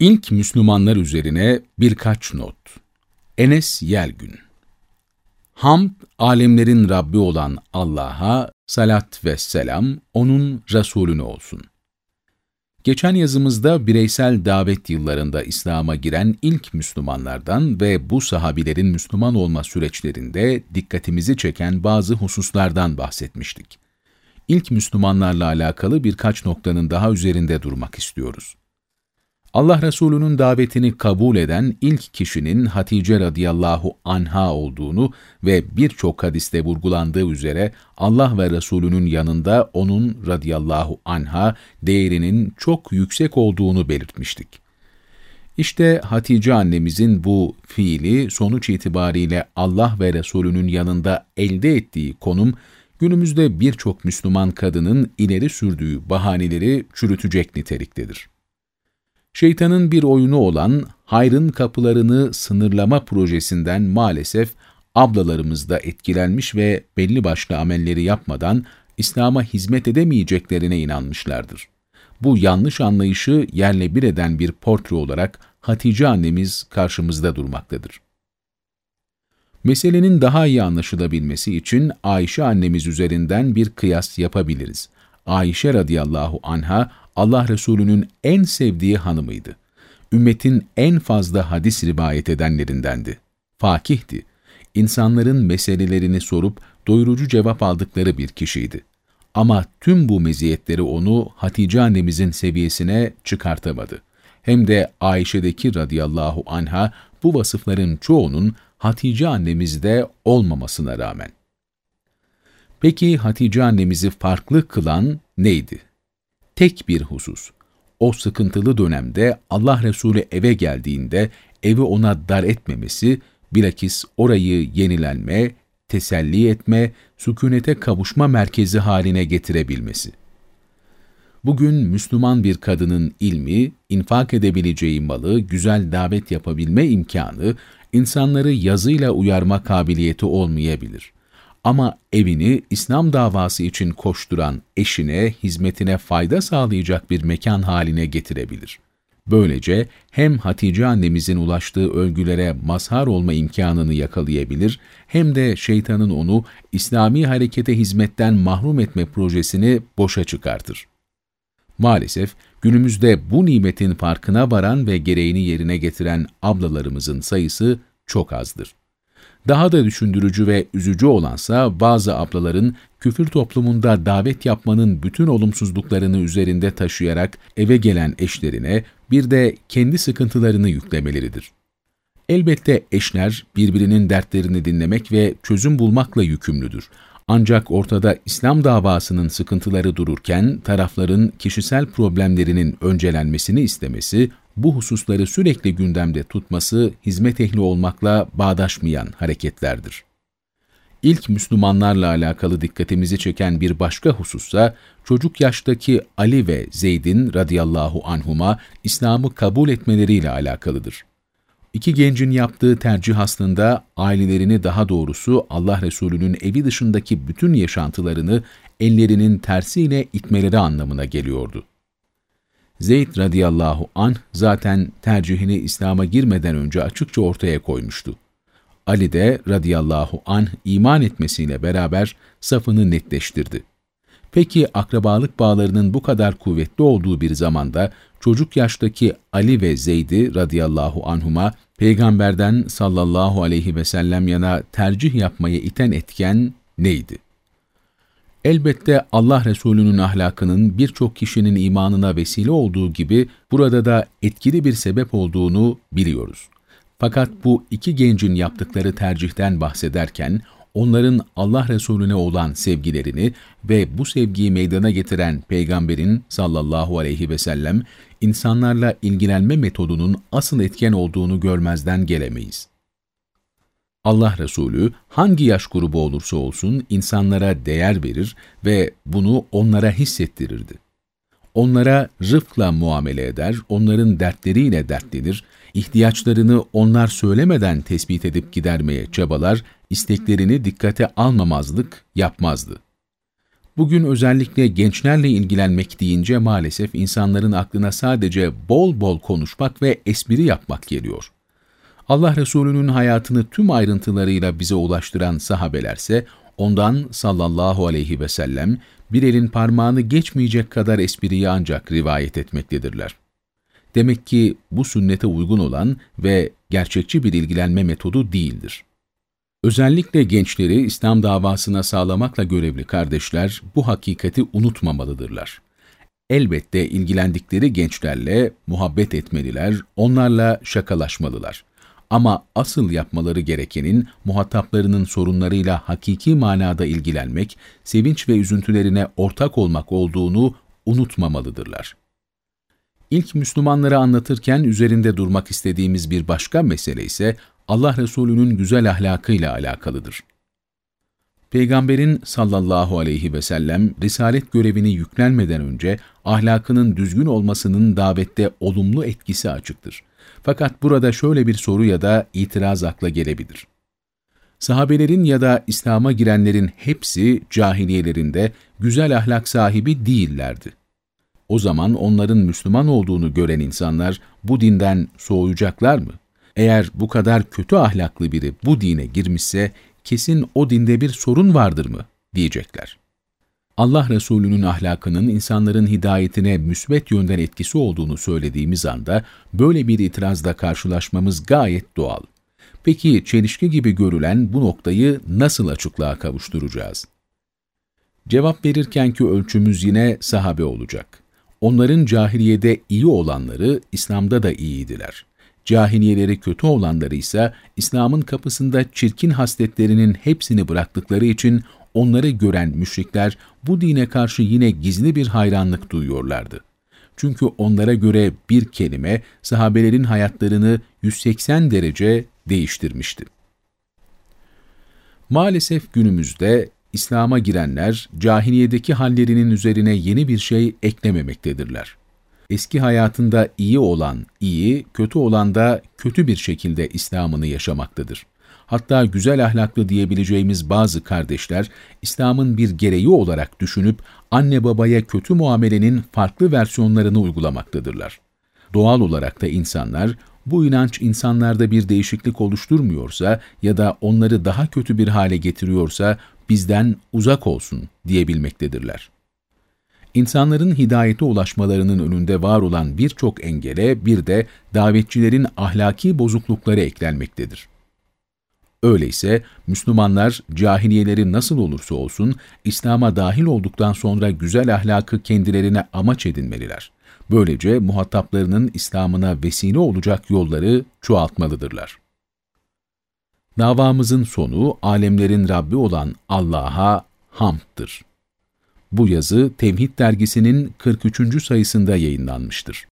İlk Müslümanlar üzerine birkaç not. Enes Yelgün Hamd, alemlerin Rabbi olan Allah'a salat ve selam, O'nun Resulüne olsun. Geçen yazımızda bireysel davet yıllarında İslam'a giren ilk Müslümanlardan ve bu sahabilerin Müslüman olma süreçlerinde dikkatimizi çeken bazı hususlardan bahsetmiştik. İlk Müslümanlarla alakalı birkaç noktanın daha üzerinde durmak istiyoruz. Allah Resulü'nün davetini kabul eden ilk kişinin Hatice radıyallahu anha olduğunu ve birçok hadiste vurgulandığı üzere Allah ve Resulü'nün yanında onun radıyallahu anha değerinin çok yüksek olduğunu belirtmiştik. İşte Hatice annemizin bu fiili sonuç itibariyle Allah ve Resulü'nün yanında elde ettiği konum, günümüzde birçok Müslüman kadının ileri sürdüğü bahaneleri çürütecek niteliktedir. Şeytanın bir oyunu olan hayrın kapılarını sınırlama projesinden maalesef ablalarımız da etkilenmiş ve belli başlı amelleri yapmadan İslam'a hizmet edemeyeceklerine inanmışlardır. Bu yanlış anlayışı yerle bir eden bir portre olarak Hatice annemiz karşımızda durmaktadır. Meselenin daha iyi anlaşılabilmesi için Ayşe annemiz üzerinden bir kıyas yapabiliriz. Ayşe radıyallahu anha Allah Resulü'nün en sevdiği hanımıydı. Ümmetin en fazla hadis rivayet edenlerindendi. Fakihti. İnsanların meselelerini sorup doyurucu cevap aldıkları bir kişiydi. Ama tüm bu meziyetleri onu Hatice annemizin seviyesine çıkartamadı. Hem de Ayşe'deki radıyallahu anha bu vasıfların çoğunun Hatice annemizde olmamasına rağmen. Peki Hatice annemizi farklı kılan neydi? Tek bir husus. O sıkıntılı dönemde Allah Resulü eve geldiğinde evi ona dar etmemesi, bilakis orayı yenilenme, teselli etme, sükunete kavuşma merkezi haline getirebilmesi. Bugün Müslüman bir kadının ilmi, infak edebileceği malı, güzel davet yapabilme imkanı, insanları yazıyla uyarma kabiliyeti olmayabilir. Ama evini İslam davası için koşturan eşine, hizmetine fayda sağlayacak bir mekan haline getirebilir. Böylece hem Hatice annemizin ulaştığı övgülere mazhar olma imkanını yakalayabilir, hem de şeytanın onu İslami harekete hizmetten mahrum etme projesini boşa çıkartır. Maalesef günümüzde bu nimetin farkına varan ve gereğini yerine getiren ablalarımızın sayısı çok azdır. Daha da düşündürücü ve üzücü olansa bazı ablaların küfür toplumunda davet yapmanın bütün olumsuzluklarını üzerinde taşıyarak eve gelen eşlerine bir de kendi sıkıntılarını yüklemeleridir. Elbette eşler birbirinin dertlerini dinlemek ve çözüm bulmakla yükümlüdür. Ancak ortada İslam davasının sıkıntıları dururken tarafların kişisel problemlerinin öncelenmesini istemesi bu hususları sürekli gündemde tutması hizmet ehli olmakla bağdaşmayan hareketlerdir. İlk Müslümanlarla alakalı dikkatimizi çeken bir başka husussa, çocuk yaştaki Ali ve Zeyd'in radıyallahu anhuma İslam'ı kabul etmeleriyle alakalıdır. İki gencin yaptığı tercih aslında ailelerini daha doğrusu Allah Resulü'nün evi dışındaki bütün yaşantılarını ellerinin tersiyle itmeleri anlamına geliyordu. Zeyd radıyallahu anh zaten tercihini İslam'a girmeden önce açıkça ortaya koymuştu. Ali de radıyallahu anh iman etmesiyle beraber safını netleştirdi. Peki akrabalık bağlarının bu kadar kuvvetli olduğu bir zamanda çocuk yaştaki Ali ve Zeyd'i radıyallahu anhuma peygamberden sallallahu aleyhi ve sellem yana tercih yapmayı iten etken neydi? Elbette Allah Resulü'nün ahlakının birçok kişinin imanına vesile olduğu gibi burada da etkili bir sebep olduğunu biliyoruz. Fakat bu iki gencin yaptıkları tercihten bahsederken onların Allah Resulüne olan sevgilerini ve bu sevgiyi meydana getiren Peygamberin sallallahu aleyhi ve sellem insanlarla ilgilenme metodunun asıl etken olduğunu görmezden gelemeyiz. Allah Resulü hangi yaş grubu olursa olsun insanlara değer verir ve bunu onlara hissettirirdi. Onlara rıfkla muamele eder, onların dertleriyle dertlenir, ihtiyaçlarını onlar söylemeden tespit edip gidermeye çabalar, isteklerini dikkate almamazlık yapmazdı. Bugün özellikle gençlerle ilgilenmek deyince maalesef insanların aklına sadece bol bol konuşmak ve espri yapmak geliyor. Allah Resulü'nün hayatını tüm ayrıntılarıyla bize ulaştıran sahabelerse ondan sallallahu aleyhi ve sellem bir elin parmağını geçmeyecek kadar espriyi ancak rivayet etmektedirler. Demek ki bu sünnete uygun olan ve gerçekçi bir ilgilenme metodu değildir. Özellikle gençleri İslam davasına sağlamakla görevli kardeşler bu hakikati unutmamalıdırlar. Elbette ilgilendikleri gençlerle muhabbet etmeliler, onlarla şakalaşmalılar. Ama asıl yapmaları gerekenin muhataplarının sorunlarıyla hakiki manada ilgilenmek, sevinç ve üzüntülerine ortak olmak olduğunu unutmamalıdırlar. İlk Müslümanları anlatırken üzerinde durmak istediğimiz bir başka mesele ise Allah Resulü'nün güzel ahlakıyla alakalıdır. Peygamberin sallallahu aleyhi ve sellem risalet görevini yüklenmeden önce ahlakının düzgün olmasının davette olumlu etkisi açıktır. Fakat burada şöyle bir soru ya da itiraz akla gelebilir. Sahabelerin ya da İslam'a girenlerin hepsi cahiliyelerinde güzel ahlak sahibi değillerdi. O zaman onların Müslüman olduğunu gören insanlar bu dinden soğuyacaklar mı? Eğer bu kadar kötü ahlaklı biri bu dine girmişse kesin o dinde bir sorun vardır mı diyecekler. Allah Resulü'nün ahlakının insanların hidayetine müsbet yönden etkisi olduğunu söylediğimiz anda böyle bir itirazla karşılaşmamız gayet doğal. Peki çelişki gibi görülen bu noktayı nasıl açıklığa kavuşturacağız? Cevap verirkenki ölçümüz yine sahabe olacak. Onların cahiliyede iyi olanları İslam'da da iyiydiler. Cahiliyeleri kötü olanları ise İslam'ın kapısında çirkin hasletlerinin hepsini bıraktıkları için onları gören müşrikler bu dine karşı yine gizli bir hayranlık duyuyorlardı. Çünkü onlara göre bir kelime sahabelerin hayatlarını 180 derece değiştirmişti. Maalesef günümüzde İslam'a girenler cahiliyedeki hallerinin üzerine yeni bir şey eklememektedirler eski hayatında iyi olan iyi, kötü olan da kötü bir şekilde İslam'ını yaşamaktadır. Hatta güzel ahlaklı diyebileceğimiz bazı kardeşler, İslam'ın bir gereği olarak düşünüp anne babaya kötü muamelenin farklı versiyonlarını uygulamaktadırlar. Doğal olarak da insanlar, bu inanç insanlarda bir değişiklik oluşturmuyorsa ya da onları daha kötü bir hale getiriyorsa bizden uzak olsun diyebilmektedirler. İnsanların hidayete ulaşmalarının önünde var olan birçok engele bir de davetçilerin ahlaki bozuklukları eklenmektedir. Öyleyse Müslümanlar cahiliyeleri nasıl olursa olsun İslam'a dahil olduktan sonra güzel ahlakı kendilerine amaç edinmeliler. Böylece muhataplarının İslam'ına vesile olacak yolları çoğaltmalıdırlar. Davamızın sonu alemlerin Rabbi olan Allah'a hamddır. Bu yazı Tevhid dergisinin 43. sayısında yayınlanmıştır.